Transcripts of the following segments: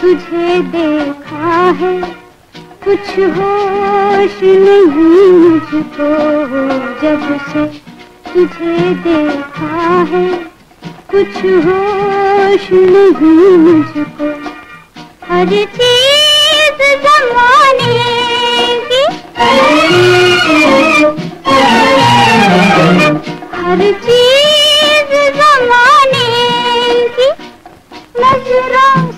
तुझे देखा है। कुछ होश नहीं मुझको जब से तुझे देखा है। कुछ होश नहीं मुझको। हर चीज़ जमाने की। हर चीज़ जमाने की। नज़रों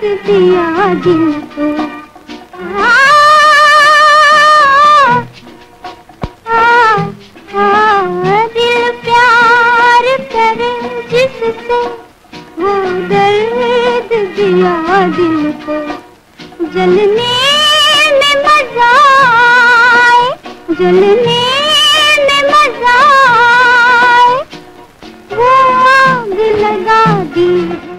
दर्द दिया दिल को आ, आ, आ, दिल प्यार करे जिससे वो दर्द दिया दिल को। जलने में मज़ा आए जलने